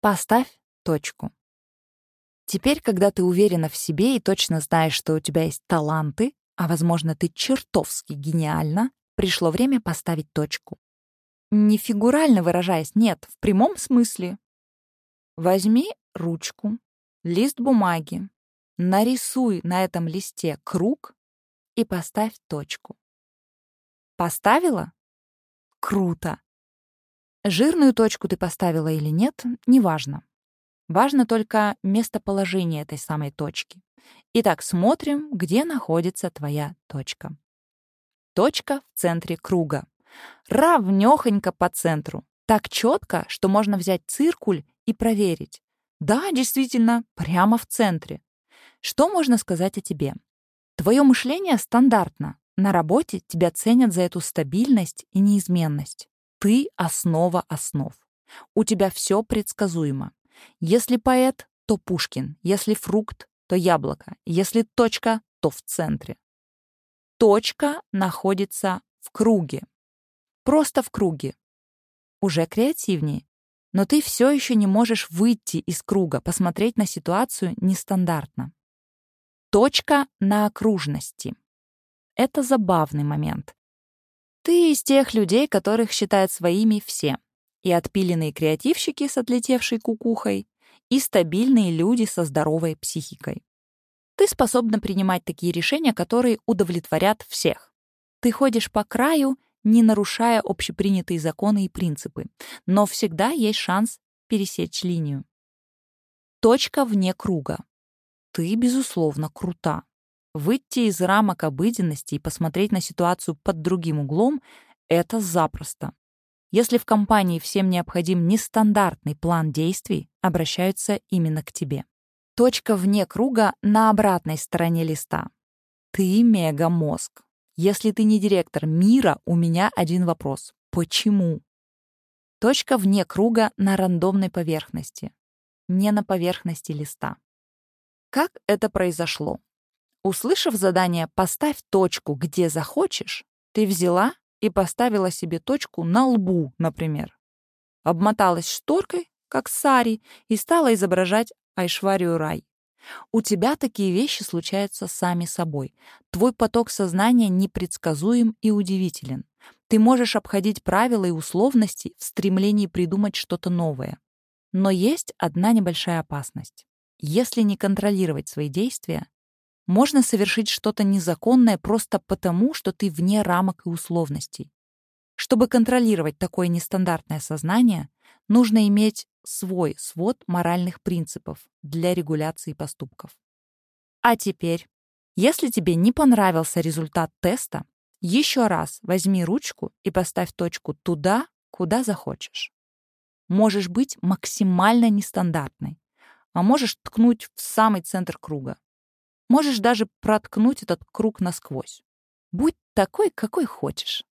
Поставь точку. Теперь, когда ты уверена в себе и точно знаешь, что у тебя есть таланты, а, возможно, ты чертовски гениальна, пришло время поставить точку. Не фигурально выражаясь, нет, в прямом смысле. Возьми ручку, лист бумаги, нарисуй на этом листе круг и поставь точку. Поставила? Круто! Жирную точку ты поставила или нет, неважно. Важно только местоположение этой самой точки. Итак, смотрим, где находится твоя точка. Точка в центре круга. Равнёхонько по центру. Так четко, что можно взять циркуль и проверить. Да, действительно, прямо в центре. Что можно сказать о тебе? Твое мышление стандартно. На работе тебя ценят за эту стабильность и неизменность. Ты — основа основ. У тебя все предсказуемо. Если поэт, то Пушкин. Если фрукт, то яблоко. Если точка, то в центре. Точка находится в круге. Просто в круге. Уже креативнее. Но ты все еще не можешь выйти из круга, посмотреть на ситуацию нестандартно. Точка на окружности. Это забавный момент. Ты из тех людей, которых считают своими все. И отпиленные креативщики с отлетевшей кукухой, и стабильные люди со здоровой психикой. Ты способна принимать такие решения, которые удовлетворят всех. Ты ходишь по краю, не нарушая общепринятые законы и принципы, но всегда есть шанс пересечь линию. Точка вне круга. Ты, безусловно, крута. Выйти из рамок обыденности и посмотреть на ситуацию под другим углом — это запросто. Если в компании всем необходим нестандартный план действий, обращаются именно к тебе. Точка вне круга на обратной стороне листа. Ты мегамозг. Если ты не директор мира, у меня один вопрос. Почему? Точка вне круга на рандомной поверхности, не на поверхности листа. Как это произошло? Услышав задание «поставь точку, где захочешь», ты взяла и поставила себе точку на лбу, например. Обмоталась шторкой, как сари, и стала изображать Айшварию Рай. У тебя такие вещи случаются сами собой. Твой поток сознания непредсказуем и удивителен. Ты можешь обходить правила и условности в стремлении придумать что-то новое. Но есть одна небольшая опасность. Если не контролировать свои действия, можно совершить что-то незаконное просто потому, что ты вне рамок и условностей. Чтобы контролировать такое нестандартное сознание, нужно иметь свой свод моральных принципов для регуляции поступков. А теперь, если тебе не понравился результат теста, еще раз возьми ручку и поставь точку туда, куда захочешь. Можешь быть максимально нестандартной, а можешь ткнуть в самый центр круга. Можешь даже проткнуть этот круг насквозь. Будь такой, какой хочешь.